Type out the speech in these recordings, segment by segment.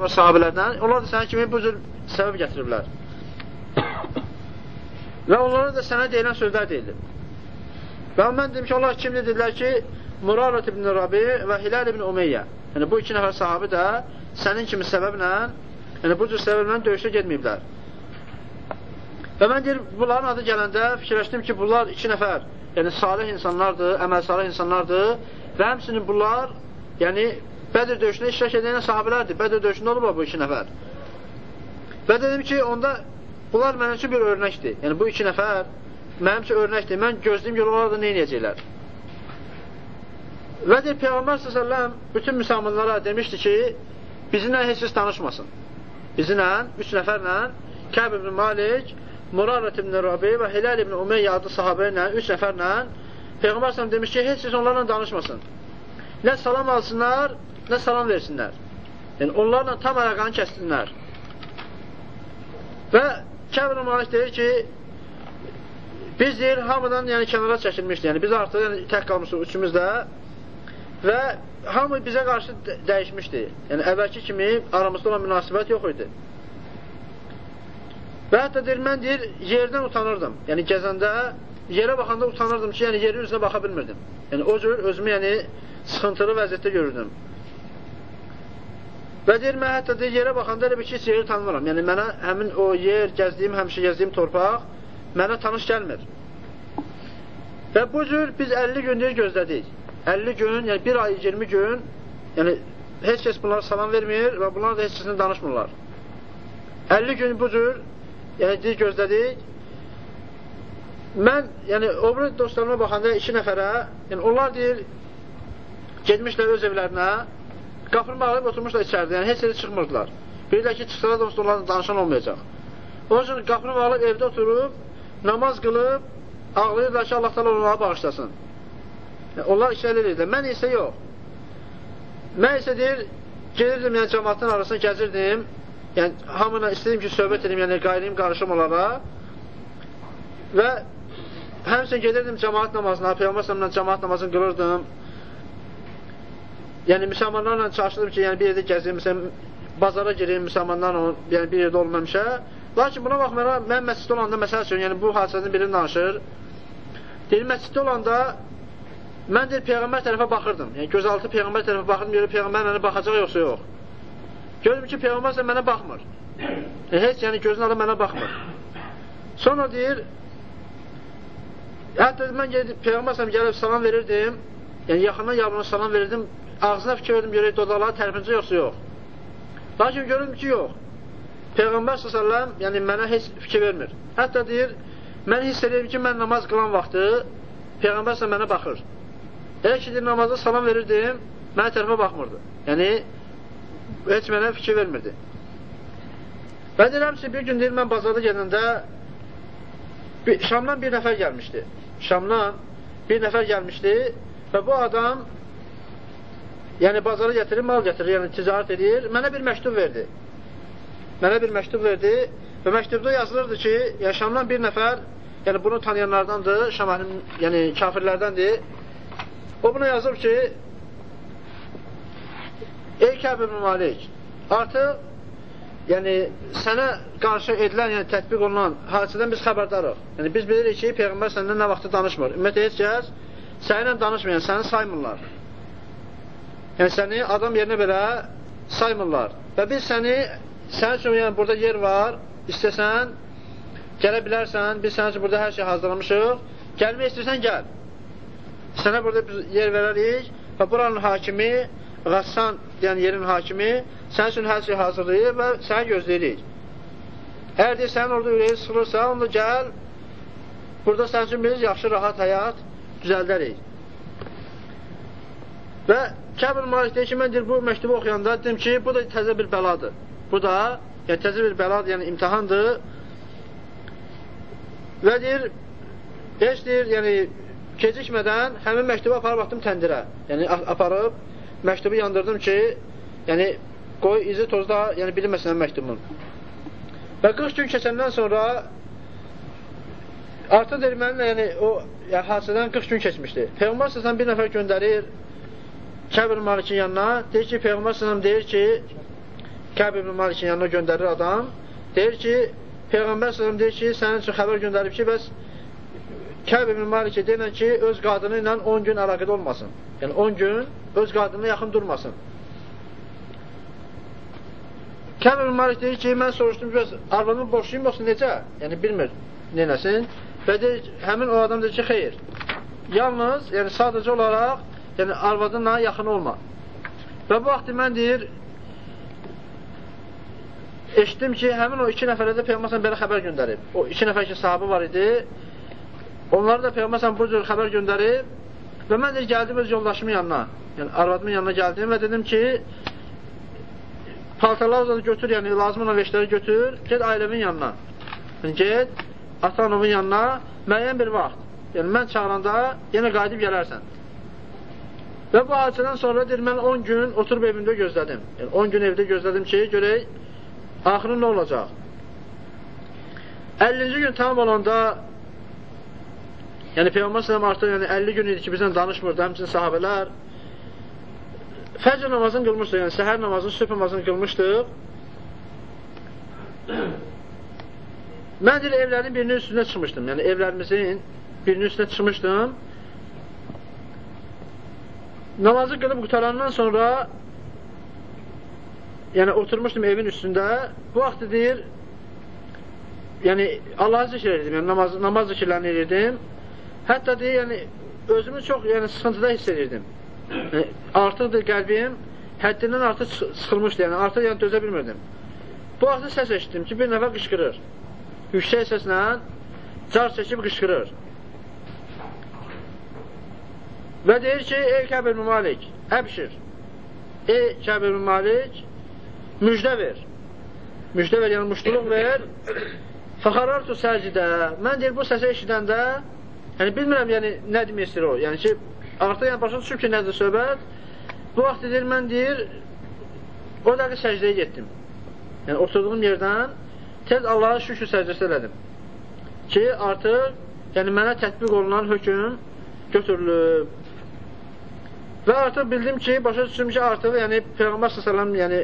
da var sahabələrdən. Onlar da sənin kimi bu cür səbəb gətiriblər. Və onlara da sənə deyilən sözlər deyilir. Və mən dedim ki, onlar kimdir? Dedilər ki, Murarat ibn Rabi və Hilal ibn Umeyyə. Yəni, bu iki nəfər sahabi də sənin kimi səbəblə, yəni bu cür səbəblə döyüşə getməyiblər. Və mən deyir, bunların adı gələndə fikirləşdim ki, bunlar iki nəfər, yəni salih insanlardır, əməl salih insanlardır və həmsinin bunlar, yəni Bədir döyüşündə iştirak edən sahabələrdir. Bədir döyüşündə olublar bu iki nəfər. Və dedim ki, onda bunlar mənim üçün bir örnəkdir. Yəni bu iki nəfər mənim üçün örnəkdir. Mən gözləyim ki, onlar da nə edəcəklər? Və deyir, Peyğəmbər s.ə.v bütün müsəlmanlara demişdi ki, bizimlə heç kəs danışmasın. Bizimlə, üç nəfərlə, Kəb ibn Malik, Murarət ibn Rabi və Hilal ibn Umeyyə adlı sahabə ilə, üç nəfərlə Peyğəmbər s.ə.v demiş ki, heç kəs onlarla danışmasın. Nə salam alsınlar, nə salam versinlər. Yəni, onlarla tam əlaqanı kəssinlər. Və Kəb ibn Malik deyir ki, biz deyir, hamıdan yəni, kənara çəkilmişdir. Yəni, biz artıq yəni, tək qalmışıq üçümüz də və hamı bizə qarşı dəyişmişdi. Yəni, əvvəlki kimi aramızda olan münasibət yox idi. Və hətta deyir, mən deyir, yerdən utanırdım. Yəni, gəzəndə, yerə baxanda utanırdım ki, yəni, yerin üzrə baxa bilmirdim. Yəni, o cür özümü, yəni, sıxıntılı vəziyyətdə görürdüm. Və deyir, mən hətta deyir, yerə baxanda elə bir ki, yeri tanımıram. Yəni, mənə həmin o yer, gəzdiyim, həmişə gəzdiyim torpaq mənə tanış gəlmir. Və bu cür biz 50 gün deyir, gözlədik. 50 gün, yəni bir ay 20 gün, yəni heç kəs bunlara salam vermir və bunlar da heç kəsinə danışmırlar. 50 gün bu cür, yəni deyir, gözlədik. Mən, yəni o biri dostlarıma baxanda iki nəfərə, yəni onlar deyir, gedmişlər öz evlərinə, qapını bağlayıb oturmuşlar içəridə, yəni heç yerə çıxmırdılar. Bilirlər ki, çıxsalar da onlarla danışan olmayacaq. Onun üçün qapını bağlayıb evdə oturub, namaz qılıb, ağlayırlar ki, Allah da onlara bağışlasın. Onlar işlər edirlər. Mən isə yox. Mən isə deyir, gedirdim, yəni cəmatın arasına gəzirdim. Yəni, hamına istədim ki, söhbət edim, yəni qayrıyım, qarışım onlara. Və həmçin gedirdim cəmaat namazına, Peyğəmbər sallallahu cəmaat namazını qılırdım. Yəni müsəlmanlarla çalışırdım ki, yəni bir yerdə gəzim, məsələn, bazara girim müsəlmanlarla, yəni bir yerdə olmamışa. Lakin buna baxmayaraq mən məsciddə olanda məsəl üçün, yəni bu hadisənin birini danışır. Deyir, məsciddə olanda Mən deyir, Peyğəmbər tərəfə baxırdım. Yəni, gözaltı Peyğəmbər tərəfə baxırdım, görür Peyğəmbər mənə baxacaq yoxsa yox. Gördüm ki, Peyğəmbər sən mənə baxmır. E, heç, yəni gözün adı mənə baxmır. Sonra deyir, hətta mən gedib, Peyğəmbər sən gəlib salam verirdim, yəni yaxından yavruna salam verirdim, ağzına fikir verdim, görək dodaqları tərpinci yoxsa yox. Lakin görürdüm ki, yox. Peyğəmbər s.ə.v yəni mənə heç fikir vermir. Hətta deyir, mən hiss edirəm ki, mən namaz qılan vaxtı Peyğəmbər s.ə.v mənə baxır. Elə ki, namazda salam verirdim, mənə tərəfə baxmırdı. Yəni, heç mənə fikir vermirdi. Və deyirəm ki, bir gün deyir, mən bazarda gedəndə Şamdan bir nəfər gəlmişdi. Şamdan bir nəfər gəlmişdi və bu adam yəni bazara gətirir, mal gətirir, yəni ticarət edir. Mənə bir məktub verdi. Mənə bir məktub verdi və məktubda yazılırdı ki, yəni Şamdan bir nəfər, yəni bunu tanıyanlardandır, Şam əhlim, yəni kafirlərdəndir O buna yazıb ki, Ey Kəb ibn Malik, artıq yəni sənə qarşı edilən, yəni tətbiq olunan hadisədən biz xəbərdarıq. Yəni biz bilirik ki, Peyğəmbər səndən nə vaxtı danışmır. Ümumiyyətlə heç kəs səninlə danışmayan, səni saymırlar. Yəni səni adam yerinə belə saymırlar. Və biz səni, sənin üçün yəni burada yer var, istəsən, gələ bilərsən, biz sənin üçün burada hər şey hazırlamışıq, gəlmək istəyirsən, gəl. Sənə burada biz yer verərik və buranın hakimi, Qassan deyən yerin hakimi sənin üçün hər şey hazırlayır və səni gözləyirik. Əgər deyir, sənin orada ürəyi sıxılırsa, onda gəl, burada sənin üçün biz yaxşı, rahat həyat düzəldərik. Və Kəbir Malik deyir ki, mən deyir, bu məktubu oxuyanda dedim ki, bu da təzə bir bəladır. Bu da, yəni təzə bir bəladır, yəni imtihandır. Və deyir, heç deyir, yəni Gecikmədən həmin məktubu aparıb atdım təndirə. Yəni aparıb məktubu yandırdım ki, yəni qoy izi tozda, yəni bilinməsin məktubun. Və 40 gün keçəndən sonra artıq deyir mənimlə, yəni o yəni, hadisədən 40 gün keçmişdi. Peyğəmbər səsən bir nəfər göndərir Kəbir Malikin yanına, deyir ki, Peyğəmbər səsən deyir ki, Kəb ibn Malikin yanına göndərir adam. Deyir ki, Peyğəmbər sələm deyir ki, sənin üçün xəbər göndərib ki, bəs Kəb ibn Malikə deyilən ki, öz qadını ilə 10 gün əlaqədə olmasın. Yəni 10 gün öz qadınına yaxın durmasın. Kəb ibn Malik deyir ki, mən soruşdum, bəs arvadımı borçluyum yoxsa necə? Yəni bilmir neynəsin. Və deyir, həmin o adam deyir ki, xeyr. Yalnız, yəni sadəcə olaraq, yəni arvadınla yaxın olma. Və bu vaxtı mən deyir, eşitdim ki, həmin o iki nəfərə də Peyğəmbər belə xəbər göndərib. O iki nəfər ki, sahabı var idi. Onları da Peyğəmbər bu cür xəbər göndərib və mən də gəldim öz yoldaşımın yanına. Yəni arvadımın yanına gəldim və dedim ki, paltarları da götür, yəni lazım olan veşləri götür, get ailəmin yanına. Yəni get ata-anamın yanına müəyyən bir vaxt. Yəni mən çağıranda yenə qayıdıb gələrsən. Və bu hadisədən sonra deyir, mən 10 gün oturub evimdə gözlədim. Yəni 10 gün evdə gözlədim ki, görək axırı nə olacaq? 50-ci gün tamam olanda yəni Peyğəmbər sallam artıq yəni 50 gün idi ki, bizlə danışmırdı, həmçinin sahabələr fəcr namazını qılmışdıq, yəni səhər namazını, sübh namazını qılmışdıq. Mən deyir, evlərin birinin üstünə çıxmışdım, yəni evlərimizin birinin üstünə çıxmışdım. Namazı qılıb qutarandan sonra yəni oturmuşdum evin üstündə. Bu vaxt deyir, yəni Allahı zikr edirdim, yəni namaz, namaz zikirlərini edirdim. Hətta deyir, yəni özümü çox yəni sıxıntıda hiss edirdim. Yəni, artıqdır qəlbim, həddindən artıq sıxılmışdı, yəni artıq yəni dözə bilmirdim. Bu vaxt səs eşitdim ki, bir nəfər qışqırır. Yüksək səslə car çəkib qışqırır. Və deyir ki, ey Kəbir Malik, əbşir. Ey Kəbir Malik, müjdə ver. Müjdə ver, yəni muştuluq ver. Fəxarartu səcdə. Mən deyir, bu səsi eşidəndə, yəni bilmirəm, yəni nə demək istəyir o. Yəni ki, artıq yəni başa düşüb ki, nədir söhbət. Bu vaxt deyir, mən deyir, o dəqiqə səcdəyə getdim. Yəni, oturduğum yerdən tez Allaha şükür səcdəsi elədim. Ki, artıq, yəni mənə tətbiq olunan hökum götürülüb. Və artıq bildim ki, başa düşdüm ki, artıq yəni Peyğəmbər sallallahu yəni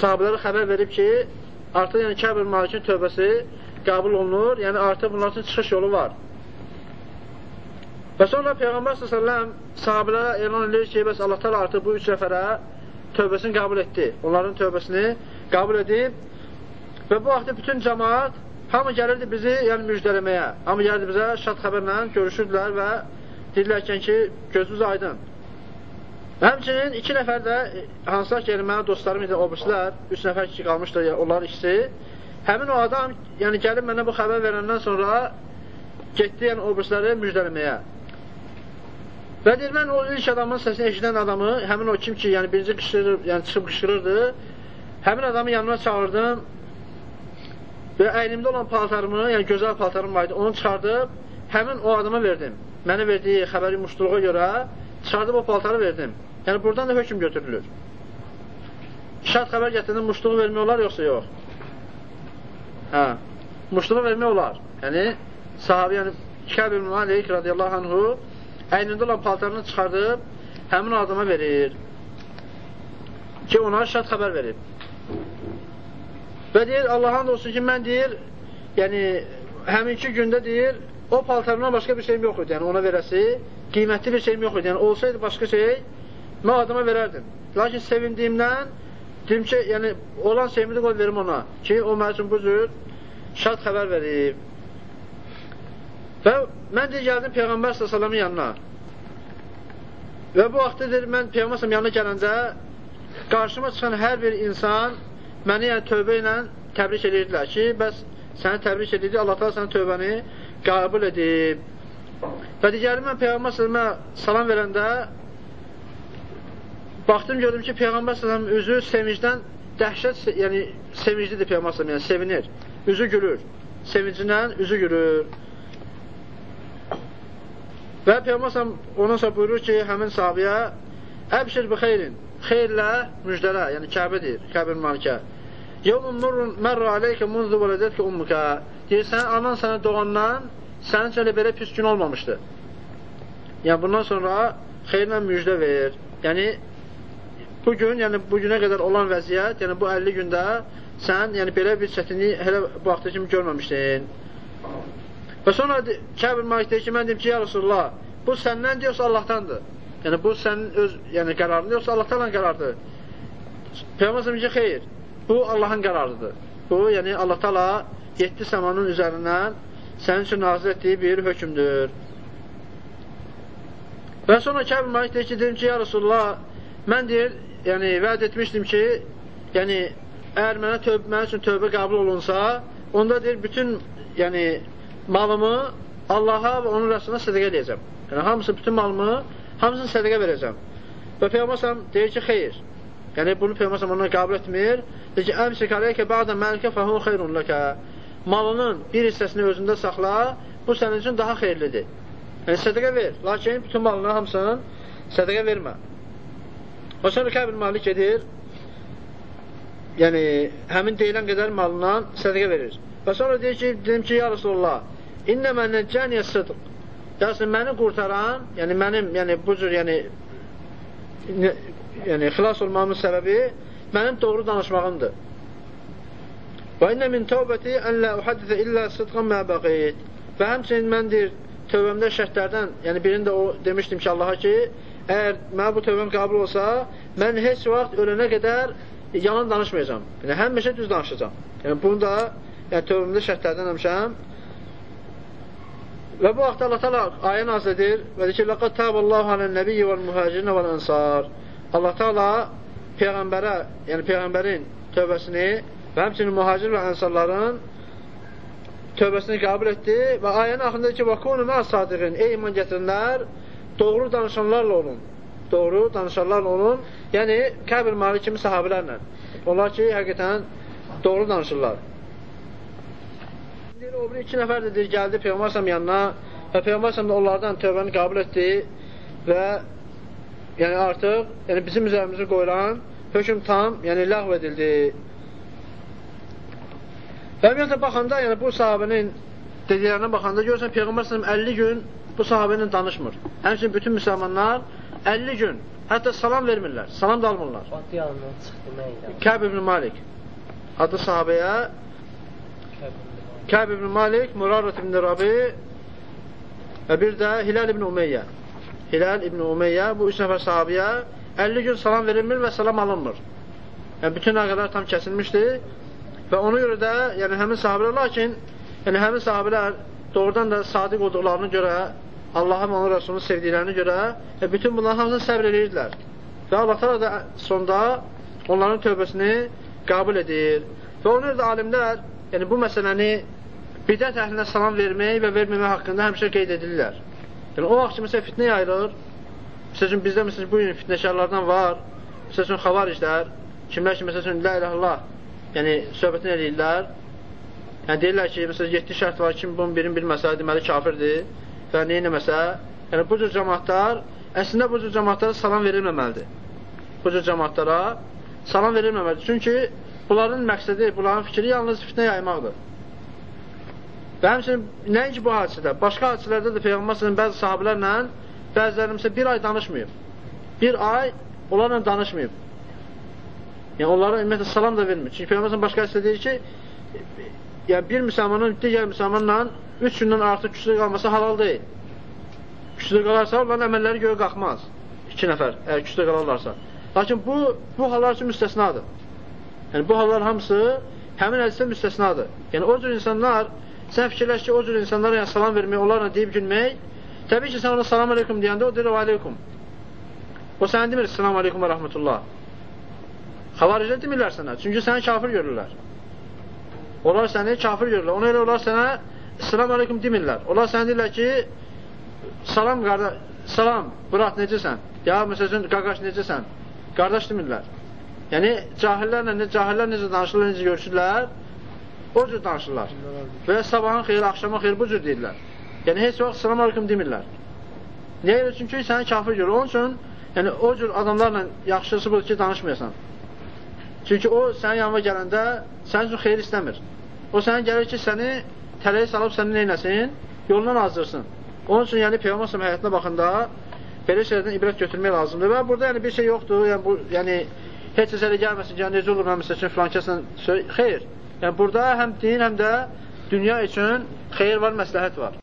sahabelərə xəbər verib ki, artıq yəni Kəbir Malikin tövbəsi qəbul olunur, yəni artıq bunlar üçün çıxış yolu var. Və sonra Peyğəmbər s.ə.v sahabələrə elan edir ki, bəs Allah təala artıq bu üç nəfərə tövbəsini qəbul etdi. Onların tövbəsini qəbul edib və bu vaxtda bütün cəmaat hamı gəlirdi bizi yəni müjdələməyə. Hamı gəlirdi bizə şad xəbərlə görüşürdülər və deyirlərkən ki, gözünüz aydın. Həmçinin iki nəfər də, hansılar ki, yəni mənə dostlarım idi, obrislər, üç nəfər ki, qalmışdı, yəni, onlar ikisi. Həmin o adam, yəni gəlib mənə bu xəbər verəndən sonra getdi, yəni obrisləri müjdələməyə. Və deyir, mən o ilk adamın səsini eşidən adamı, həmin o kim ki, yəni birinci qışırır, yəni çıxıb qışırırdı, həmin adamı yanıma çağırdım və əynimdə olan paltarımı, yəni gözəl paltarım var idi, onu çıxardıb, həmin o adama verdim. Mənə verdiyi xəbəri muşduluğa görə çıxardıb o paltarı verdim. Yəni, buradan da hökum götürülür. Şad xəbər gətirdən muşluğu vermək olar, yoxsa yox? Hə, muşluğu vermək olar. Yəni, sahabi, yəni, Kəb ibn Malik radiyallahu anhu əynində olan paltarını çıxardıb həmin adama verir ki, ona şad xəbər verib. Və deyir, Allah'ın olsun ki, mən deyir, yəni, həminki gündə deyir, o paltarından başqa bir şeyim yox idi, yəni ona verəsi, qiymətli bir şeyim yox idi. Yəni olsaydı başqa şey, mən adama verərdim. Lakin sevindiyimdən dedim ki, yəni olan də qoy verim ona ki, o mənim üçün bu cür şad xəbər verib. Və mən də gəldim Peyğəmbər s.ə.v-in yanına. Və bu vaxtda dedim, mən Peyğəmbər s.ə.v yanına gələndə qarşıma çıxan hər bir insan məni yəni tövbə ilə təbrik edirdilər ki, bəs səni təbrik edirdi, Allah da sənin tövbəni qəbul edib. Və digəri mən Peyğəmbər sələmə salam verəndə baxdım, gördüm ki, Peyğəmbər sələm üzü sevincdən dəhşət, yəni sevinclidir Peyğəmbər sələm, yəni sevinir, üzü gülür, sevincindən üzü gülür. Və Peyğəmbər sələm ondan sonra buyurur ki, həmin sahabiyə Əbşir bi xeyrin, xeyirlə müjdələ, yəni Kəbədir, Kəbir Malikə. Yevmun nurun mərra aleykə munzu vələdətkə ummukə. Deyir, sən anan sənə doğandan sənin üçün belə pis gün olmamışdı. Yəni, bundan sonra xeyirlə müjdə ver. Yəni, bu gün, yəni bu günə qədər olan vəziyyət, yəni bu 50 gündə sən yəni belə bir çətinlik hələ bu vaxta kimi görməmişdin. Və sonra Kəbir Malik deyir ki, mən deyim ki, ya Rasulullah, bu səndən yoxsa Allahdandır. Yəni bu sənin öz yəni qərarın yoxsa Allahdan qərardır. Peyğəmbər ki, xeyr. Bu Allahın qərarıdır. Bu, yəni Allah Taala 7 səmanın üzərindən sənin üçün nazil etdiyi bir hökmdür. Və sonra Kəbir Malik deyir ki, deyim ki, ya Rasulullah, mən deyir, yəni vəd etmişdim ki, yəni əgər mənə tövbə, mənim üçün tövbə qəbul olunsa, onda deyir, bütün yəni malımı Allaha və onun rəsuluna sədəqə edəcəm. Yəni hamısı, bütün malımı, hamısını sədəqə verəcəm. Və Peyğəmbər deyir ki, xeyr. Yəni bunu Peyğəmbər ondan qəbul etmir. Deyir ki, əmsik aleyke ba'da məlikə fəhu xeyrun ləkə. Malının bir hissəsini özündə saxla, bu sənin üçün daha xeyirlidir. Yəni sədəqə ver, lakin bütün malını hamısını sədəqə vermə. O sonra Kəbir Malik edir, yəni həmin deyilən qədər malından sədəqə verir. Və sonra deyir ki, dedim ki, ya Rasulullah, innə məndən cəniyə sıdq. Yəni, məni qurtaran, yəni mənim, yəni bu cür, yəni yəni xilas olmamın səbəbi mənim doğru danışmağımdır. Və innə min tövbəti ən lə uhaddithə illə sıdqan mə bəqid. Və həmçinin mən deyir, tövbəmdə şərtlərdən, yəni birində o demişdim ki, Allaha ki, əgər mənə bu tövbəm qəbul olsa, mən heç vaxt ölənə qədər yalan danışmayacam. Yəni, həmişə düz danışacam. Yəni, bunu da yəni, tövbəmdə şərtlərdən həmişəm. Və bu vaxtda Allah təala ayə nazil edir və deyir ki, "Laqad taballahu alan-nabiyyi vel-muhacirin vel-ansar." Allah Taala peyğəmbərə, yəni peyğəmbərin tövbəsini və həmçinin mühacir və ənsarların tövbəsini qəbul etdi və ayənin axırında ki, "Vakunu ma'as-sadiqin" Ey iman gətirənlər, doğru danışanlarla olun. Doğru danışanlarla olun. Yəni Kəbir Malik kimi sahabelərlə. Onlar ki, həqiqətən doğru danışırlar. Deyir, o bir iki nəfər də deyir, gəldi Peyğəmbər yanına və Peyğəmbər də onlardan tövbəni qəbul etdi və yəni artıq yəni bizim üzərimizə qoyulan hökm tam, yəni ləğv edildi. Və ümumiyyətlə baxanda, yəni bu sahabənin dediklərinə baxanda görürsən Peyğəmbər sallallahu 50 gün bu sahabə ilə danışmır. Həmçinin bütün müsəlmanlar 50 gün hətta salam vermirlər, salam da almırlar. Kəb ibn Malik adı sahabəyə Kəb ibn Malik, Murarat ibn Rabi və bir də Hilal ibn Umeyyə. Hilal ibn Umeyyə bu üç nəfər sahabiyə 50 gün salam verilmir və salam alınmır. Yəni, bütün aqələr tam kəsilmişdir və ona görə də yəni, həmin sahabilər, lakin yəni, həmin sahabilər doğrudan da sadiq olduqlarını görə, Allah'a və onun Rəsulunu sevdiklərini görə və bütün bunların hamısını səbr edirdilər. Və Allah təala da sonda onların tövbəsini qəbul edir. Və ona görə də alimlər yəni, bu məsələni bidət əhlinə salam vermək və verməmək haqqında həmişə qeyd edirlər. Yəni, o vaxt ki, məsələn, fitnə yayılır. Məsəl üçün, bizdə, məsələn, bu gün fitnəşərlərdən var. Məsəl üçün, xavariclər, kimlər ki, məsəl üçün, lə ilə Allah, yəni, söhbətini eləyirlər. Yəni, deyirlər ki, məsələn, 7 şərt var, kim bunun birini bilməsə, deməli, kafirdir və neynəməsə. Yəni, bu cür cəmatlar, əslində bu cür cəmatlara salam verilməməlidir. Bu cür cəmatlara salam verilməməlidir. Çünki bunların məqsədi, bunların fikri yalnız fitnə yaymaqdır. Və həmçinin nəinki bu hadisədə, başqa hadisələrdə də Peyğəmbər bəzi sahabələrlə bəzilərimisə bir ay danışmayıb. Bir ay onlarla danışmayıb. Yəni onlara ümumiyyətlə salam da vermir. Çünki Peyğəmbər başqa hadisədə deyir ki, yəni bir müsəlmanın digər müsəlmanla üç gündən artıq küsülü qalması halal deyil. Küsülü qalarsa, onların əməlləri göyə qalxmaz. İki nəfər, əgər küsülü qalarlarsa. Lakin bu, bu hallar üçün müstəsnadır. Yəni bu hallar hamısı həmin hədisdə müstəsnadır. Yəni o cür insanlar Sən fikirləş ki, o cür insanlara yəni, salam vermək, onlarla deyib gülmək, təbii ki, sən ona salam aleykum deyəndə, o deyir, aleykum. O sənə demir, salam aleykum və rəhmətullah. Xavaricə demirlər sənə, çünki səni kafir görürlər. Onlar səni kafir görürlər. Ona elə onlar sənə salam aleykum demirlər. Onlar sənə deyirlər ki, salam, qardaş, salam, brat, necəsən? Ya, məsələn, qaqaş, necəsən? Qardaş demirlər. Yəni, cahillərlə, ne, cahillər necə danışırlar, necə görüşürlər, O cür danışırlar. Və sabahın xeyri, axşamın xeyri bu cür deyirlər. Yəni, heç vaxt salam aleyküm demirlər. Niyə elə? Çünki səni kafir görür. Onun üçün, yəni, o cür adamlarla yaxşısı budur ki, danışmayasan. Çünki o sənin yanına gələndə sənin üçün xeyir istəmir. O sənə gəlir ki, səni tələyə salıb səni neynəsin? Yolundan azdırsın. Onun üçün, yəni, Peyğəmbər həyatına baxında belə şeylərdən ibrət götürmək lazımdır. Və burada yəni bir şey yoxdur. Yəni bu yəni heç kəsə elə gəlməsin ki, yəni necə olur mən məsəl üçün filan kəslə xeyr. Yəni burada həm din, həm də dünya üçün xeyir var, məsləhət var.